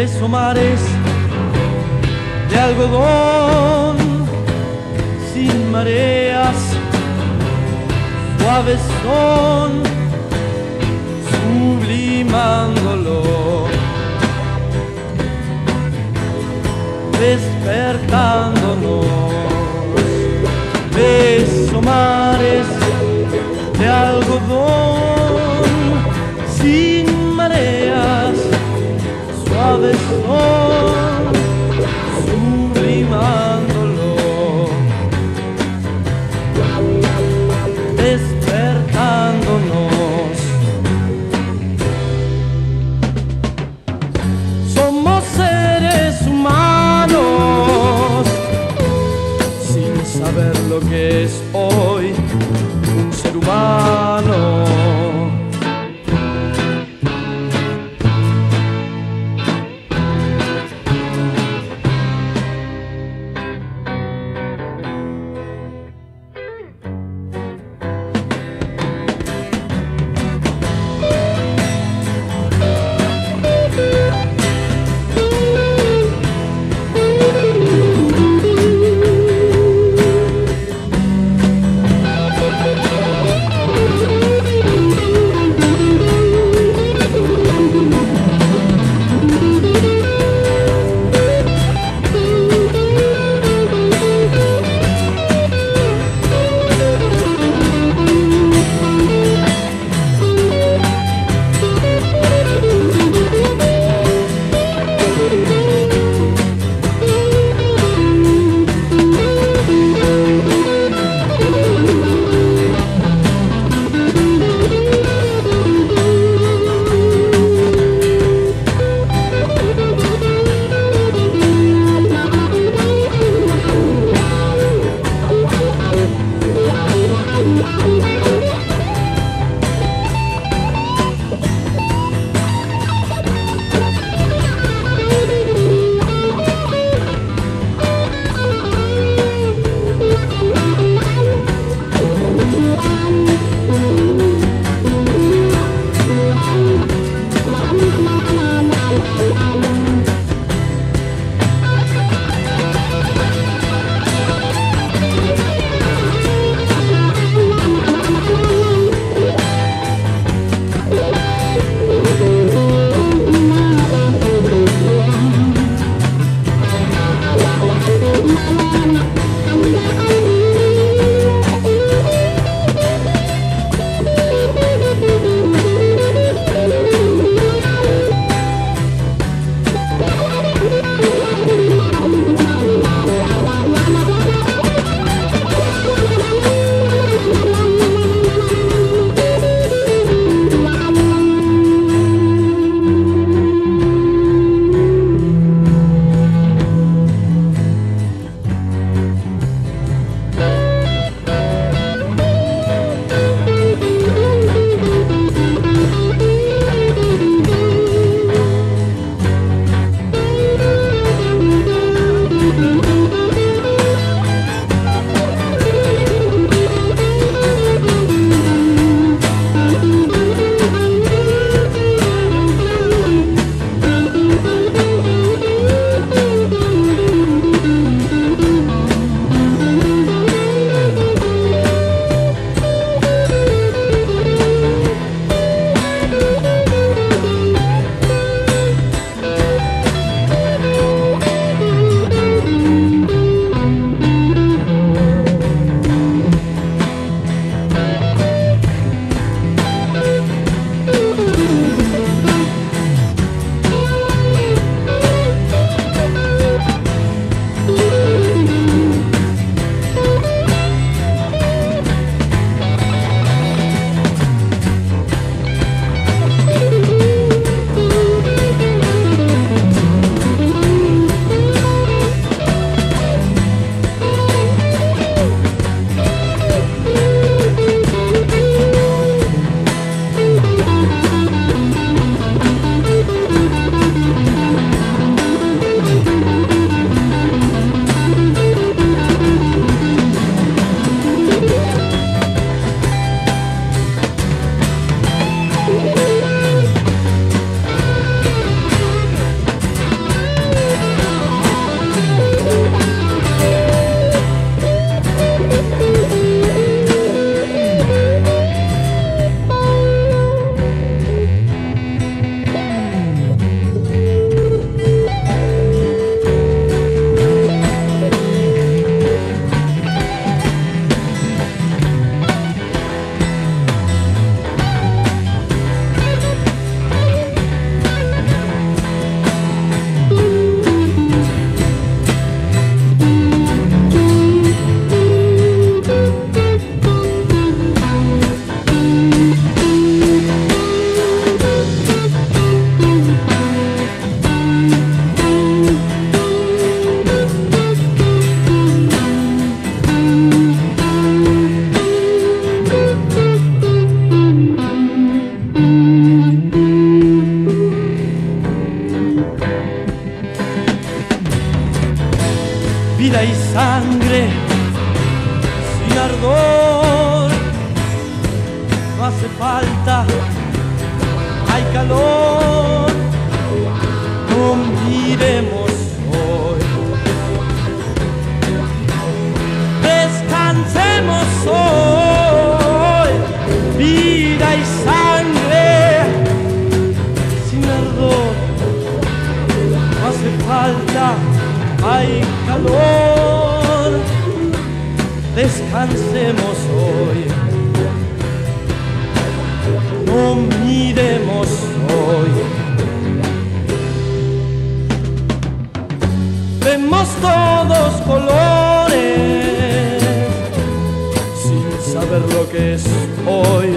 beso mares de algodón sin mareas, suaves son sublimándolo, despertándonos, beso mares de algodón. Sublimándolo. Despertándonos. Somos seres humanos sin saber lo que es hoy un ser humano. Sangre sin ardor. No hace falta, hay calor. No miremos hoy. Descansemos hoy. Vida y sangre sin ardor. No hace falta, hay calor. Descansemos hoy. No miremos hoy. Vemos todos colores sin saber lo que es hoy.